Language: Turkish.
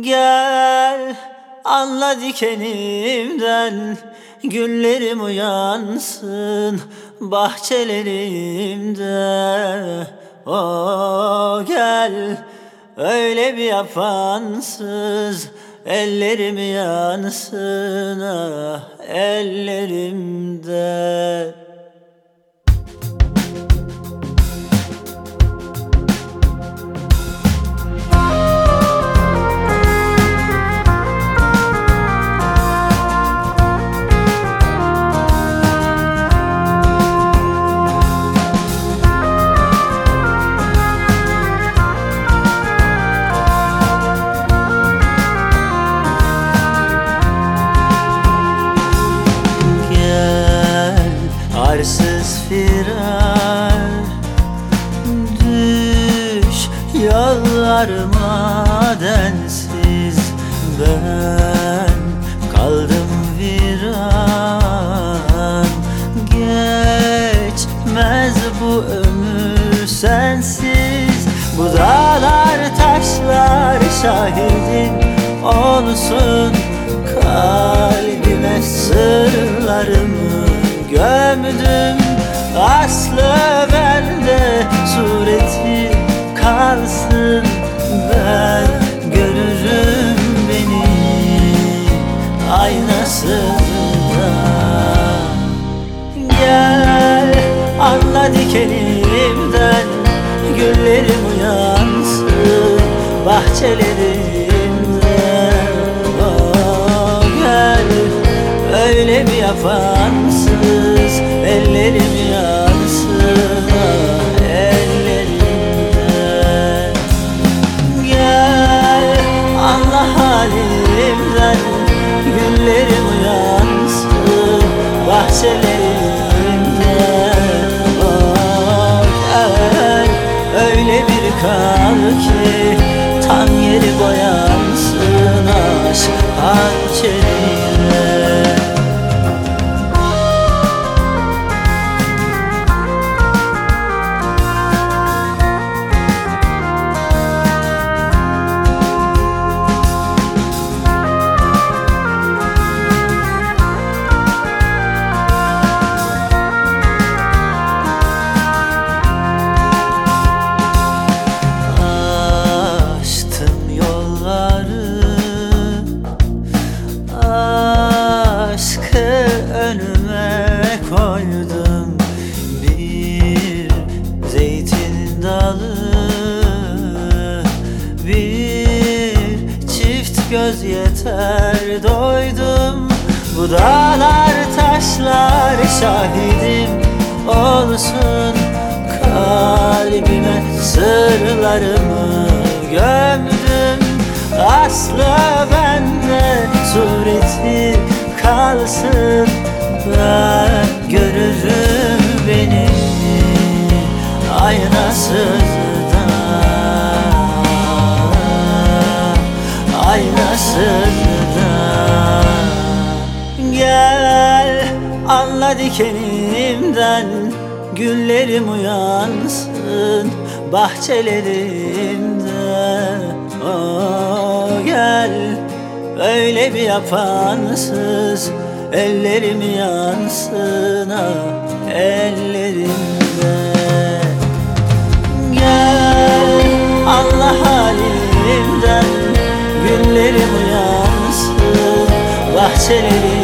Gel anla dikenimden Güllerim uyansın bahçelerimde. O gel öyle bir yapansız Ellerim yansın ah ellerimde yollarıma densiz Ben kaldım viran. Geçmez bu ömür sensiz. Bu dağlar taşlar şahidim olsun. Kalbime sırlarımı gömdüm. Aslı bende sureti dikenimden Güllerim uyansın bahçelerimde Oh gel öyle bir yapansız Ellerim yansın ah ellerimden. Gel anla halimden Güllerim uyansın bahçelerimde 感谢你 koydum. Bir zeytin dalı Bir çift göz yeter. Doydum Bu dağlar taşlar şahidim olsun. Kalbime sırlarımı gömdüm. Aslı bende sureti kalsın dikenimden Güllerim uyansın bahçelerimde Oh gel öyle bir yapansız Ellerim yansın ah ellerimde. Gel Allah halimden Güllerim uyansın bahçelerimde